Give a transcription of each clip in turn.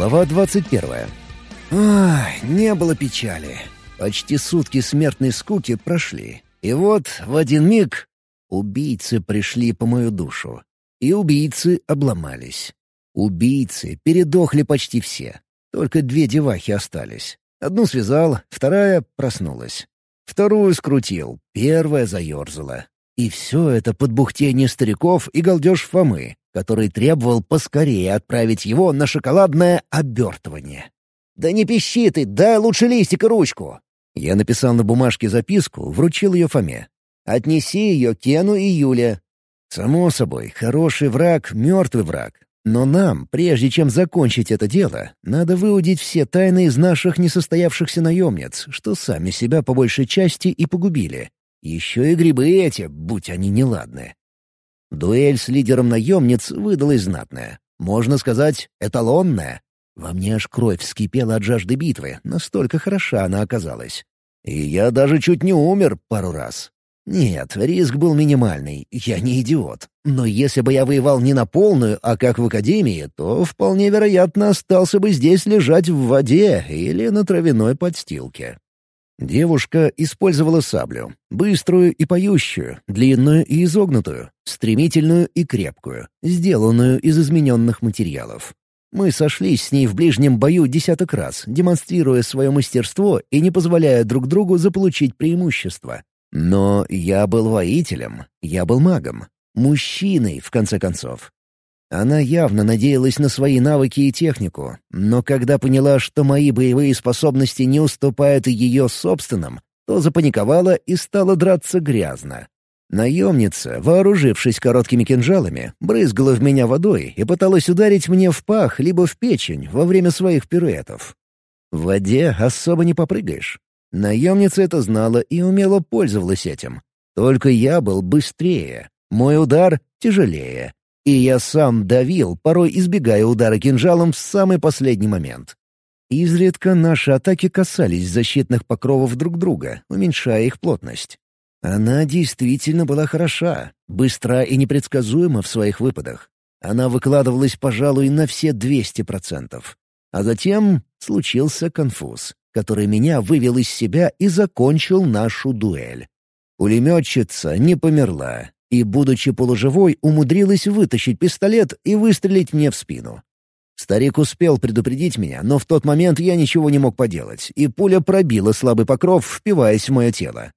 Глава 21. Ах, не было печали. Почти сутки смертной скуки прошли. И вот в один миг убийцы пришли по мою душу. И убийцы обломались. Убийцы передохли почти все. Только две девахи остались. Одну связал, вторая проснулась. Вторую скрутил, первая заерзала. И все это под бухтение стариков и галдеж Фомы, который требовал поскорее отправить его на шоколадное обертывание. «Да не пищи ты, дай лучше листик и ручку!» Я написал на бумажке записку, вручил ее Фоме. «Отнеси ее Кену и Юле». Само собой, хороший враг — мертвый враг. Но нам, прежде чем закончить это дело, надо выудить все тайны из наших несостоявшихся наемниц, что сами себя по большей части и погубили. Еще и грибы эти, будь они неладны. Дуэль с лидером наемниц выдалась знатная. Можно сказать, эталонная. Во мне аж кровь вскипела от жажды битвы, настолько хороша она оказалась. И я даже чуть не умер пару раз. Нет, риск был минимальный, я не идиот. Но если бы я воевал не на полную, а как в Академии, то вполне вероятно остался бы здесь лежать в воде или на травяной подстилке. Девушка использовала саблю. Быструю и поющую, длинную и изогнутую, стремительную и крепкую, сделанную из измененных материалов. Мы сошлись с ней в ближнем бою десяток раз, демонстрируя свое мастерство и не позволяя друг другу заполучить преимущество. Но я был воителем, я был магом, мужчиной, в конце концов. Она явно надеялась на свои навыки и технику, но когда поняла, что мои боевые способности не уступают ее собственным, то запаниковала и стала драться грязно. Наемница, вооружившись короткими кинжалами, брызгала в меня водой и пыталась ударить мне в пах либо в печень во время своих пируэтов. В воде особо не попрыгаешь. Наемница это знала и умело пользовалась этим. Только я был быстрее, мой удар тяжелее, и я сам давил, порой избегая удара кинжалом в самый последний момент. Изредка наши атаки касались защитных покровов друг друга, уменьшая их плотность. Она действительно была хороша, быстра и непредсказуема в своих выпадах. Она выкладывалась, пожалуй, на все 200%. А затем случился конфуз, который меня вывел из себя и закончил нашу дуэль. Пулеметчица не померла, и, будучи полуживой, умудрилась вытащить пистолет и выстрелить мне в спину. Старик успел предупредить меня, но в тот момент я ничего не мог поделать, и пуля пробила слабый покров, впиваясь в мое тело.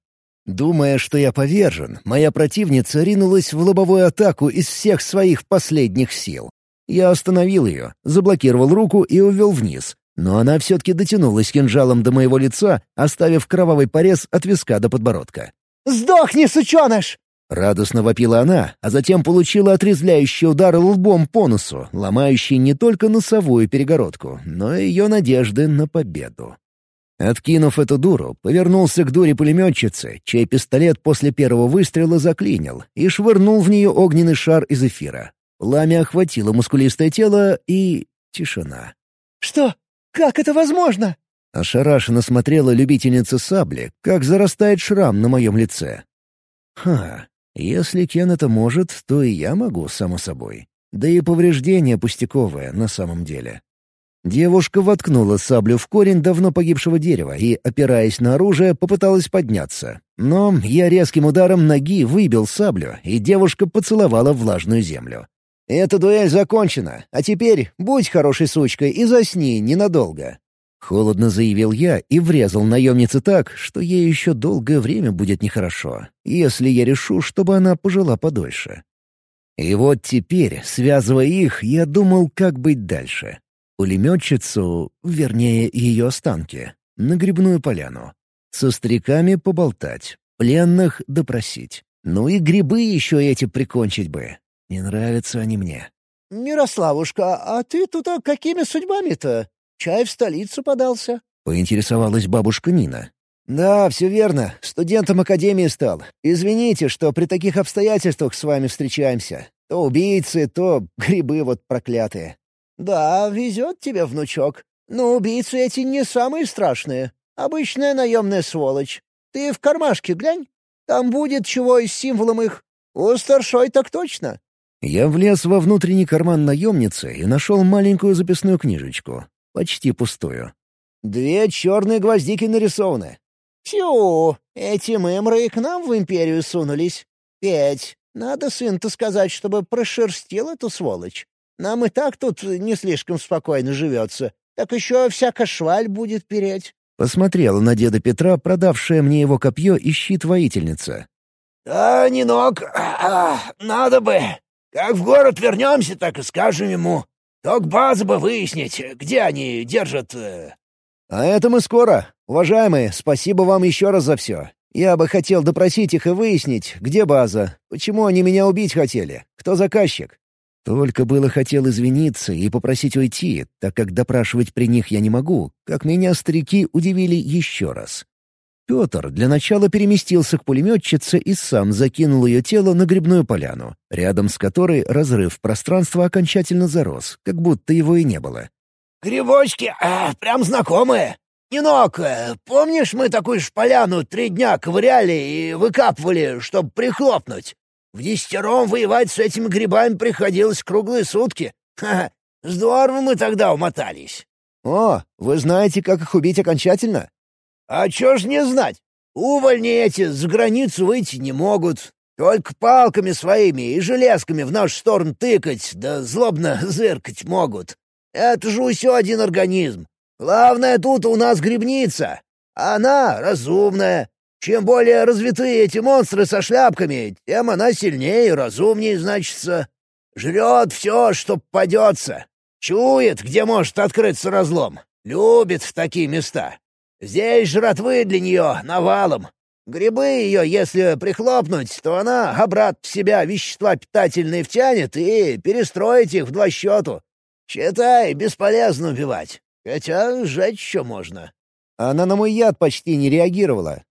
Думая, что я повержен, моя противница ринулась в лобовую атаку из всех своих последних сил. Я остановил ее, заблокировал руку и увел вниз, но она все-таки дотянулась кинжалом до моего лица, оставив кровавый порез от виска до подбородка. «Сдохни, сученыш!» Радостно вопила она, а затем получила отрезвляющий удар лбом по носу, ломающий не только носовую перегородку, но и ее надежды на победу. Откинув эту дуру, повернулся к дуре пулеметчицы, чей пистолет после первого выстрела заклинил, и швырнул в нее огненный шар из эфира. Пламя охватило мускулистое тело и... тишина. «Что? Как это возможно?» Ошарашенно смотрела любительница сабли, как зарастает шрам на моем лице. «Ха, если Кен это может, то и я могу, само собой. Да и повреждение пустяковое на самом деле. Девушка воткнула саблю в корень давно погибшего дерева и, опираясь на оружие, попыталась подняться. Но я резким ударом ноги выбил саблю, и девушка поцеловала влажную землю. «Эта дуэль закончена, а теперь будь хорошей сучкой и засни ненадолго. Холодно заявил я и врезал наемнице так, что ей еще долгое время будет нехорошо, если я решу, чтобы она пожила подольше. И вот теперь, связывая их, я думал, как быть дальше. Пулеметчицу, вернее, ее останки, на грибную поляну. Со стариками поболтать, пленных допросить. Ну и грибы еще эти прикончить бы. Не нравятся они мне. «Мирославушка, а ты тут какими судьбами-то?» Чай в столицу подался?» — поинтересовалась бабушка Нина. «Да, все верно. Студентом академии стал. Извините, что при таких обстоятельствах с вами встречаемся. То убийцы, то грибы вот проклятые». «Да, везет тебе, внучок. Но убийцы эти не самые страшные. Обычная наемная сволочь. Ты в кармашке глянь. Там будет чего и с символом их. У старшой так точно». Я влез во внутренний карман наемницы и нашел маленькую записную книжечку. Почти пустую. «Две черные гвоздики нарисованы». «Тю, эти мемры и к нам в империю сунулись. Петь, надо сын-то сказать, чтобы прошерстил эту сволочь. Нам и так тут не слишком спокойно живется. Так еще всяко шваль будет переть». Посмотрела на деда Петра, продавшая мне его копье и щит воительница. «Да, Нинок, а, надо бы. Как в город вернемся, так и скажем ему. Только базу бы выяснить, где они держат...» э. «А это мы скоро. Уважаемые, спасибо вам еще раз за все. Я бы хотел допросить их и выяснить, где база, почему они меня убить хотели, кто заказчик. Только было хотел извиниться и попросить уйти, так как допрашивать при них я не могу, как меня старики удивили еще раз. Петр для начала переместился к пулеметчице и сам закинул ее тело на грибную поляну, рядом с которой разрыв пространства окончательно зарос, как будто его и не было. «Грибочки, а, прям знакомые. Нинок, э, помнишь, мы такую шпаляну три дня ковыряли и выкапывали, чтобы прихлопнуть? В десятером воевать с этими грибами приходилось круглые сутки. Ха, -ха здорово мы тогда умотались. О, вы знаете, как их убить окончательно? А чё ж не знать? Увольни эти за границу выйти не могут. Только палками своими и железками в нашу сторону тыкать, да злобно зыркать могут. Это же усё один организм. Главное тут у нас грибница. Она разумная, чем более развитые эти монстры со шляпками, тем она сильнее и разумнее, значится. Жрет все, что попадется. Чует, где может открыться разлом. Любит в такие места. Здесь жратвы для нее навалом. Грибы ее, если прихлопнуть, то она обратно в себя вещества питательные втянет и перестроить их в два счету. Считай, бесполезно убивать. Хотя сжечь еще можно. Она на мой яд почти не реагировала.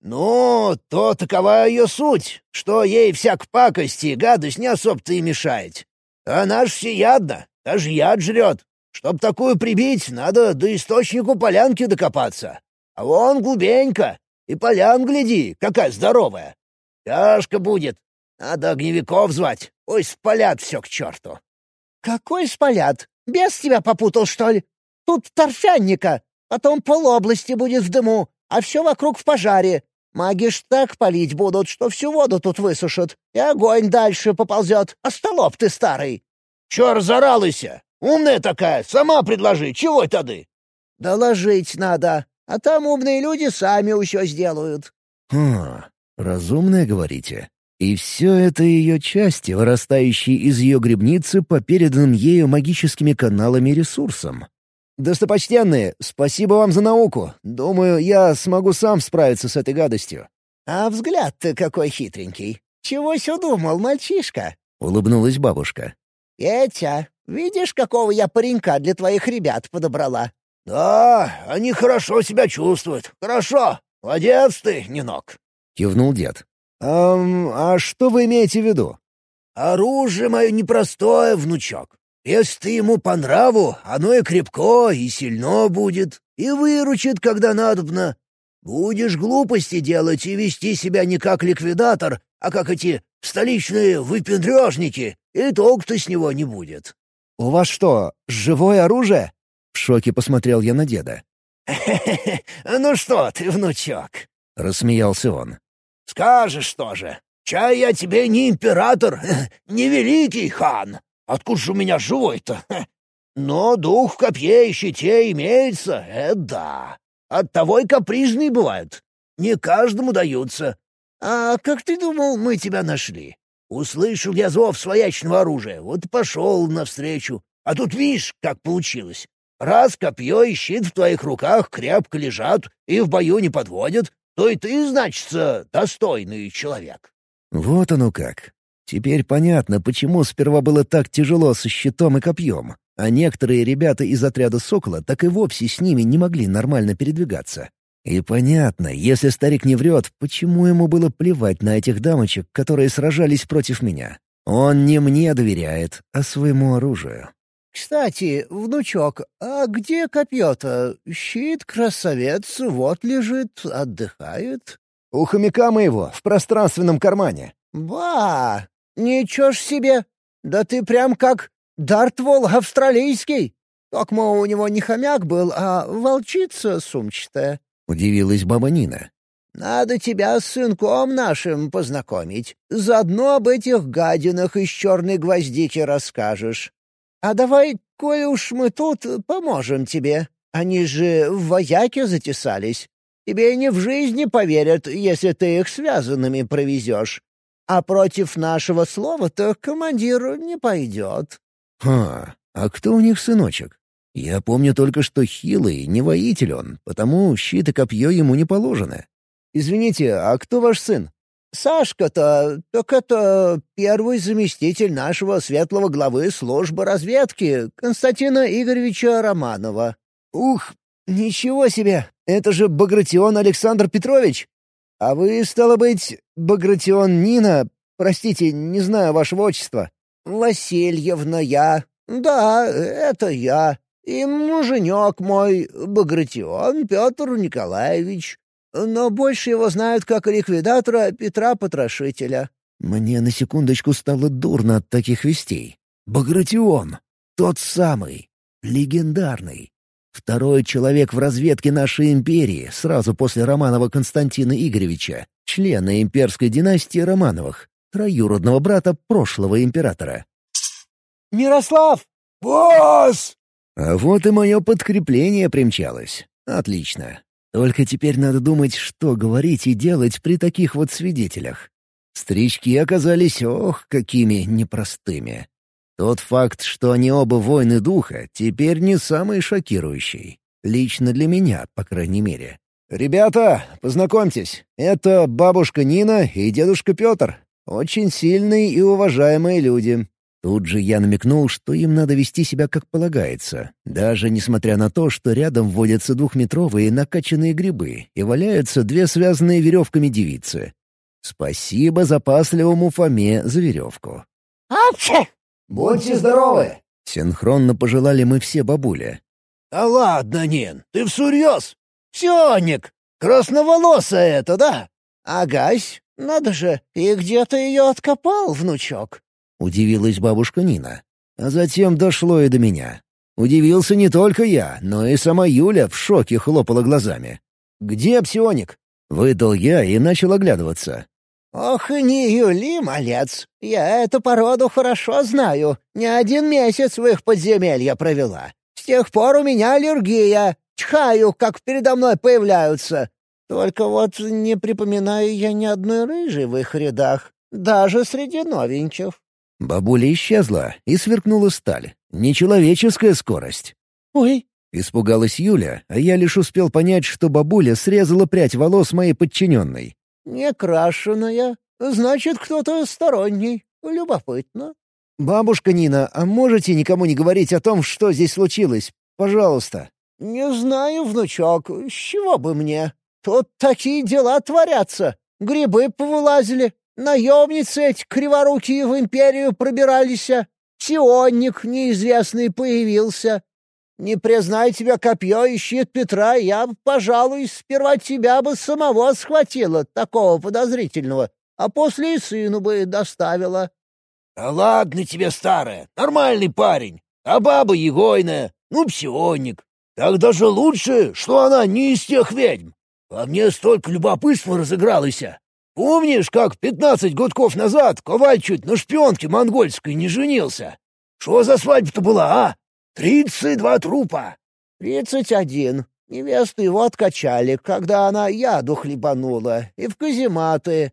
«Ну, то такова ее суть, что ей всяк пакости и гадость не особо-то и мешает. Она ж всеядна, даже яд жрет. Чтоб такую прибить, надо до источнику полянки докопаться. А вон глубенько, и полян гляди, какая здоровая. Тяжко будет. Надо огневиков звать, ой, спалят все к черту». «Какой спалят? Без тебя попутал, что ли? Тут торфянника, потом полобласти будет в дыму, а все вокруг в пожаре. Маги ж так палить будут, что всю воду тут высушат, и огонь дальше поползет. А столоп ты старый!» «Чё разоралась-то? Умная такая, сама предложи, чего тады?» «Доложить надо, а там умные люди сами все сделают». «Хм, разумная, говорите?» И все это ее части, вырастающие из ее грибницы по переданным ею магическими каналами ресурсам. «Достопочтенные, спасибо вам за науку. Думаю, я смогу сам справиться с этой гадостью». «А взгляд ты какой хитренький. Чего все думал, мальчишка?» — улыбнулась бабушка. «Петя, видишь, какого я паренька для твоих ребят подобрала?» «Да, они хорошо себя чувствуют. Хорошо. Молодец ты, Нинок!» — кивнул дед. «Эм, а что вы имеете в виду?» «Оружие мое непростое, внучок. Если ты ему по нраву, оно и крепко, и сильно будет, и выручит, когда надобно. Будешь глупости делать и вести себя не как ликвидатор, а как эти столичные выпендрежники, и толк-то с него не будет». «У вас что, живое оружие?» В шоке посмотрел я на деда. ну что ты, внучок?» — рассмеялся он. «Скажешь тоже. Чай я тебе не император, не великий хан, Откуда же у меня живой-то? Но дух в копье и щите имеется, это да. Оттого и капризные бывают. Не каждому даются. А как ты думал, мы тебя нашли? Услышал я зов своячного оружия, вот пошел навстречу. А тут видишь, как получилось. Раз копье и щит в твоих руках крепко лежат и в бою не подводят, то и ты, значится, достойный человек. Вот оно как. Теперь понятно, почему сперва было так тяжело со щитом и копьем, а некоторые ребята из отряда «Сокола» так и вовсе с ними не могли нормально передвигаться. И понятно, если старик не врет, почему ему было плевать на этих дамочек, которые сражались против меня. Он не мне доверяет, а своему оружию. «Кстати, внучок, а где копье-то? Щит, красавец, вот лежит, отдыхает». «У хомяка моего, в пространственном кармане». «Ба! «Ничего ж себе! Да ты прям как Дартвол австралийский! Токмо у него не хомяк был, а волчица сумчатая», — удивилась баба Нина. «Надо тебя с сынком нашим познакомить. Заодно об этих гадинах из черной гвоздики расскажешь. А давай, коли уж мы тут, поможем тебе. Они же в вояке затесались. Тебе не в жизни поверят, если ты их связанными провезешь. А против нашего слова-то командир не пойдет». «Ха, а кто у них сыночек? Я помню только, что хилый, не воитель он, потому щит и копье ему не положено. Извините, а кто ваш сын?» «Сашка-то, так это первый заместитель нашего светлого главы службы разведки Константина Игоревича Романова». «Ух, ничего себе! Это же Багратион Александр Петрович! А вы, стало быть, Багратион Нина, простите, не знаю вашего отчества». «Васильевна я. Да, это я. И муженек мой, Багратион Петр Николаевич. Но больше его знают как ликвидатора Петра Потрошителя». Мне на секундочку стало дурно от таких вестей. Багратион. Тот самый. Легендарный. Второй человек в разведке нашей империи, сразу после Романова Константина Игоревича, члена имперской династии Романовых, троюродного брата прошлого императора. «Мирослав!» «Босс!» А вот и мое подкрепление примчалось. Отлично. Только теперь надо думать, что говорить и делать при таких вот свидетелях. Стрички оказались, ох, какими непростыми. Тот факт, что они оба воины духа, теперь не самый шокирующий. Лично для меня, по крайней мере. «Ребята, познакомьтесь, это бабушка Нина и дедушка Петр. Очень сильные и уважаемые люди. Тут же я намекнул, что им надо вести себя как полагается, даже несмотря на то, что рядом водятся двухметровые накачанные грибы и валяются две связанные веревками девицы. Спасибо запасливому Фоме за веревку. «Апче!» «Будьте здоровы!» — синхронно пожелали мы все бабуля. «Да ладно, Нин, ты всерьез? Сионик! Красноволосая это, да?» «Агась, надо же, и где ты ее откопал, внучок?» Удивилась бабушка Нина. А затем дошло и до меня. Удивился не только я, но и сама Юля в шоке хлопала глазами. «Где псионик?» — выдал я и начал оглядываться. «Ох, не Юли, малец, я эту породу хорошо знаю. Не один месяц в их подземелье провела. С тех пор у меня аллергия. Чхаю, как передо мной появляются. Только вот не припоминаю я ни одной рыжей в их рядах, даже среди новеньких. Бабуля исчезла, и сверкнула сталь. Нечеловеческая скорость. «Ой!» — испугалась Юля, а я лишь успел понять, что бабуля срезала прядь волос моей подчиненной. «Не крашеная. Значит, кто-то сторонний. Любопытно». «Бабушка Нина, а можете никому не говорить о том, что здесь случилось? Пожалуйста». «Не знаю, внучок, с чего бы мне? Тут такие дела творятся. Грибы повылазили, Наемницы эти криворукие в империю пробирались, сионник неизвестный появился. Не признай тебя копье и щит Петра, я, пожалуй, сперва тебя бы самого схватила, такого подозрительного, а после и сыну бы доставила». «Да ладно тебе, старая, нормальный парень, а баба егойная, ну, псионник. Так даже лучше, что она не из тех ведьм. Во мне столько любопытства разыгралось, Помнишь, как пятнадцать годков назад Коваль чуть на шпионке монгольской не женился? Что за свадьба-то была, а? Тридцать два трупа!» «Тридцать один. Невесту его откачали, когда она яду хлебанула, и в казематы.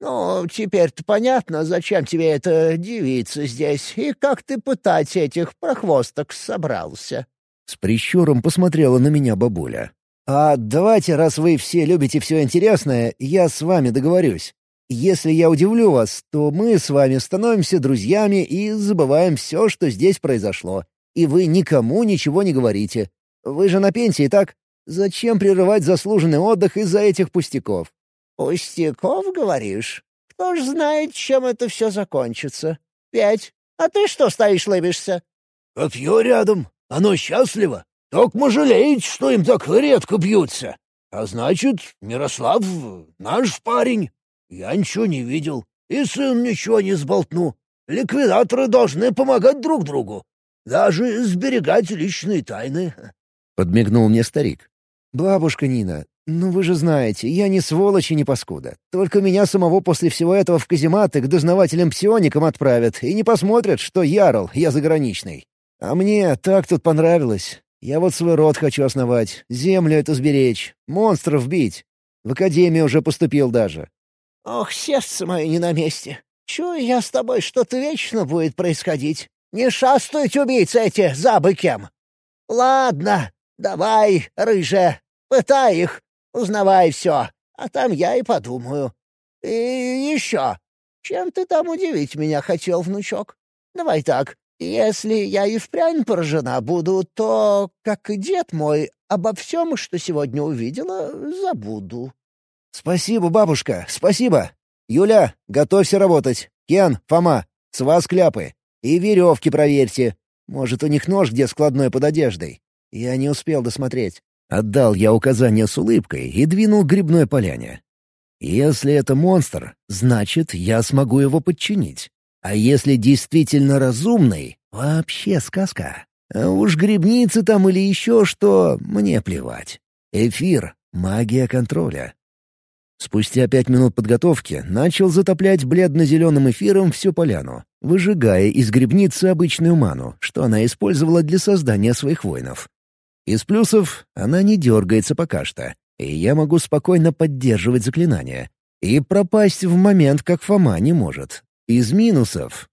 Ну, теперь-то понятно, зачем тебе эта девица здесь, и как ты пытать этих прохвосток собрался». С прищуром посмотрела на меня бабуля. «А давайте, раз вы все любите все интересное, я с вами договорюсь. Если я удивлю вас, то мы с вами становимся друзьями и забываем все, что здесь произошло. И вы никому ничего не говорите. Вы же на пенсии, так? Зачем прерывать заслуженный отдых из-за этих пустяков?» «Пустяков, говоришь? Кто ж знает, чем это все закончится? Пять. А ты что стоишь лыбишься?» «Копье рядом. Оно счастливо. Только жалеет, что им так редко бьются. А значит, Мирослав наш парень. Я ничего не видел, и сын ничего не сболтну. Ликвидаторы должны помогать друг другу. Даже сберегать личные тайны». Подмигнул мне старик. «Бабушка Нина, ну вы же знаете, я не сволочь и не паскуда. Только меня самого после всего этого в казематы к дознавателям-псионикам отправят и не посмотрят, что ярл, я заграничный. А мне так тут понравилось. Я вот свой род хочу основать, землю эту сберечь, монстров бить. В академию уже поступил даже. Ох, сердце мое не на месте. Чую я с тобой, что-то вечно будет происходить. Не шастуйте, убийцы эти, забы кем. Ладно, давай, рыжая, пытай их, узнавай все, а там я и подумаю. И еще, чем ты там удивить меня хотел, внучок? Давай так, если я и впрямь поражена буду, то, как и дед мой, обо всем, что сегодня увидела, забуду». «Спасибо, бабушка, спасибо. Юля, готовься работать. Кен, Фома, с вас кляпы. И веревки проверьте. Может, у них нож где складной под одеждой. Я не успел досмотреть». Отдал я указание с улыбкой и двинул к грибной поляне. «Если это монстр, значит, я смогу его подчинить. А если действительно разумный, вообще сказка. А уж грибницы там или еще что, мне плевать. Эфир — магия контроля. Спустя пять минут подготовки начал затоплять бледно-зеленым эфиром всю поляну, выжигая из грибницы обычную ману, что она использовала для создания своих воинов. Из плюсов — она не дергается пока что, и я могу спокойно поддерживать заклинания. И пропасть в момент, как Фома не может, из минусов.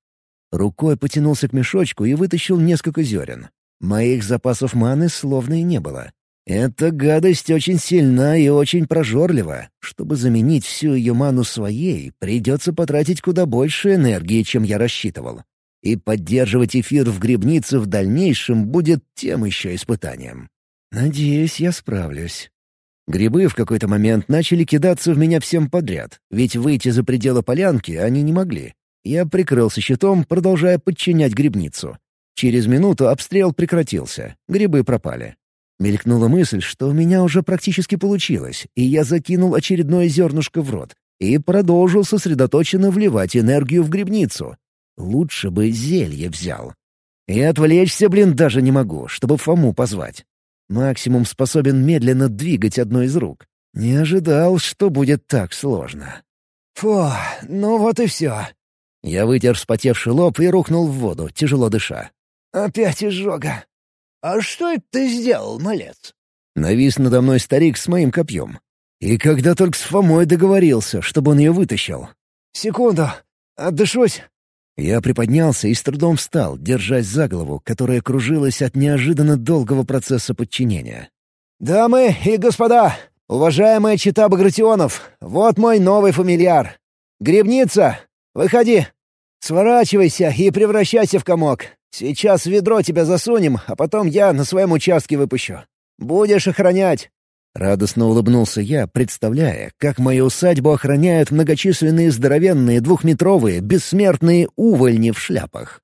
Рукой потянулся к мешочку и вытащил несколько зерен. Моих запасов маны словно и не было. Эта гадость очень сильна и очень прожорлива. Чтобы заменить всю ее ману своей, придется потратить куда больше энергии, чем я рассчитывал. И поддерживать эфир в грибнице в дальнейшем будет тем еще испытанием. Надеюсь, я справлюсь. Грибы в какой-то момент начали кидаться в меня всем подряд, ведь выйти за пределы полянки они не могли. Я прикрылся щитом, продолжая подчинять грибницу. Через минуту обстрел прекратился, грибы пропали. Мелькнула мысль, что у меня уже практически получилось, и я закинул очередное зернышко в рот и продолжил сосредоточенно вливать энергию в грибницу. Лучше бы зелье взял. И отвлечься, блин, даже не могу, чтобы Фому позвать. Максимум способен медленно двигать одной из рук. Не ожидал, что будет так сложно. Фу, ну вот и все. Я вытер вспотевший лоб и рухнул в воду, тяжело дыша. «Опять изжога». «А что это ты сделал, малец?» Навис надо мной старик с моим копьем. И когда только с Фомой договорился, чтобы он ее вытащил. «Секунду, отдышусь». Я приподнялся и с трудом встал, держась за голову, которая кружилась от неожиданно долгого процесса подчинения. «Дамы и господа, уважаемая чита Багратионов, вот мой новый фамильяр. Гребница, выходи!» «Сворачивайся и превращайся в комок. Сейчас в ведро тебя засунем, а потом я на своем участке выпущу. Будешь охранять». Радостно улыбнулся я, представляя, как мою усадьбу охраняют многочисленные здоровенные двухметровые бессмертные увольни в шляпах.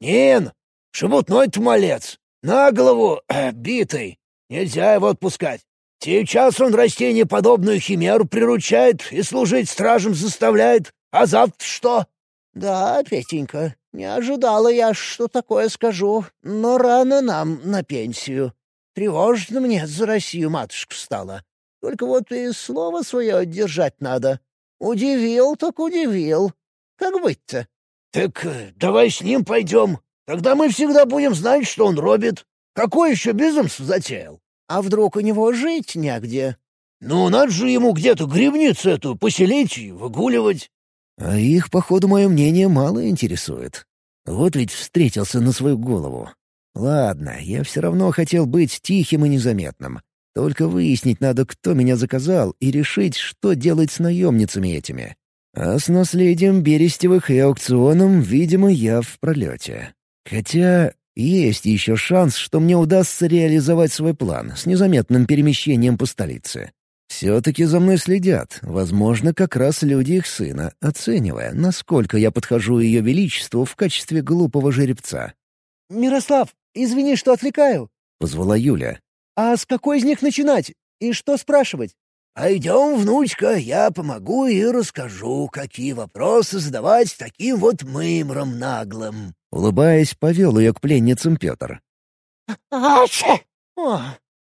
«Нин, шебутной-то малец, на голову э, битый. Нельзя его отпускать. Сейчас он растениеподобную химеру приручает и служить стражем заставляет. А завтра что?» «Да, Петенька, не ожидала я, что такое скажу, но рано нам на пенсию. Тревожно мне за Россию матушка стала. Только вот и слово свое держать надо. Удивил так удивил. Как быть-то?» «Так э, давай с ним пойдем. Тогда мы всегда будем знать, что он робит. Какой еще безумство затеял? А вдруг у него жить негде?» «Ну, надо же ему где-то грибницу эту поселить и выгуливать». А их, походу, мое мнение мало интересует. Вот ведь встретился на свою голову. Ладно, я все равно хотел быть тихим и незаметным. Только выяснить надо, кто меня заказал, и решить, что делать с наемницами этими. А с наследием Берестевых и аукционом, видимо, я в пролете. Хотя есть еще шанс, что мне удастся реализовать свой план с незаметным перемещением по столице. Все-таки за мной следят, возможно, как раз люди их сына, оценивая, насколько я подхожу ее величеству в качестве глупого жеребца. «Мирослав, извини, что отвлекаю», — позвала Юля. «А с какой из них начинать? И что спрашивать?» «Пойдем, внучка, я помогу и расскажу, какие вопросы задавать таким вот мымрам наглым». Улыбаясь, повел ее к пленницам Петр. «Ачи! О,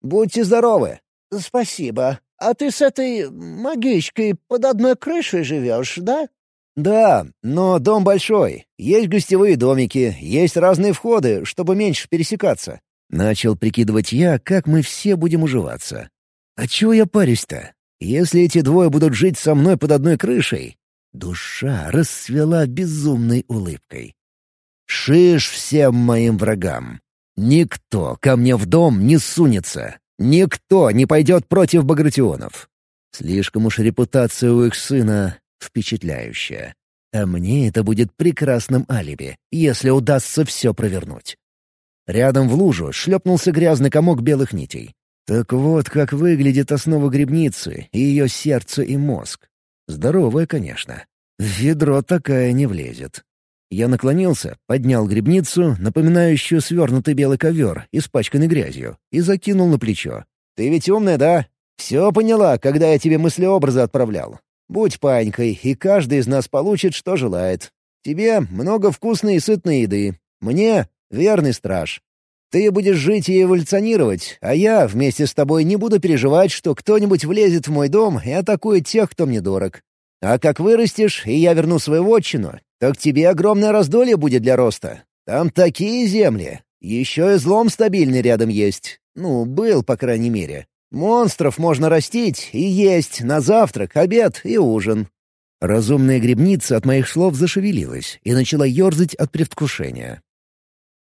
будьте здоровы! Спасибо. А ты с этой магичкой под одной крышей живешь, да?» «Да, но дом большой. Есть гостевые домики, есть разные входы, чтобы меньше пересекаться». Начал прикидывать я, как мы все будем уживаться. «А чего я парюсь-то? Если эти двое будут жить со мной под одной крышей...» Душа расцвела безумной улыбкой. «Шиш всем моим врагам! Никто ко мне в дом не сунется! Никто не пойдет против Багратионов! Слишком уж репутация у их сына впечатляющая. А мне это будет прекрасным алиби, если удастся все провернуть. Рядом в лужу шлепнулся грязный комок белых нитей. Так вот, как выглядит основа грибницы, ее сердце и мозг. Здоровая, конечно. В ведро такая не влезет. Я наклонился, поднял грибницу, напоминающую свернутый белый ковер, испачканный грязью, и закинул на плечо. «Ты ведь умная, да? Все поняла, когда я тебе мыслеобразы отправлял. Будь панькой, и каждый из нас получит, что желает. Тебе много вкусной и сытной еды. Мне — верный страж. Ты будешь жить и эволюционировать, а я вместе с тобой не буду переживать, что кто-нибудь влезет в мой дом и атакует тех, кто мне дорог. А как вырастешь, и я верну свою отчину, так тебе огромное раздолье будет для роста. Там такие земли. Еще и злом стабильный рядом есть. Ну, был, по крайней мере. Монстров можно растить и есть на завтрак, обед и ужин». Разумная грибница от моих слов зашевелилась и начала ерзать от предвкушения.